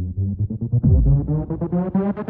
trust you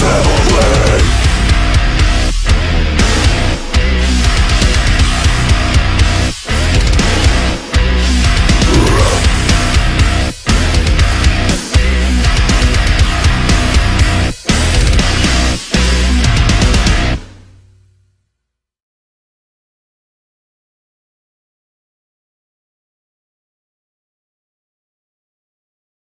devil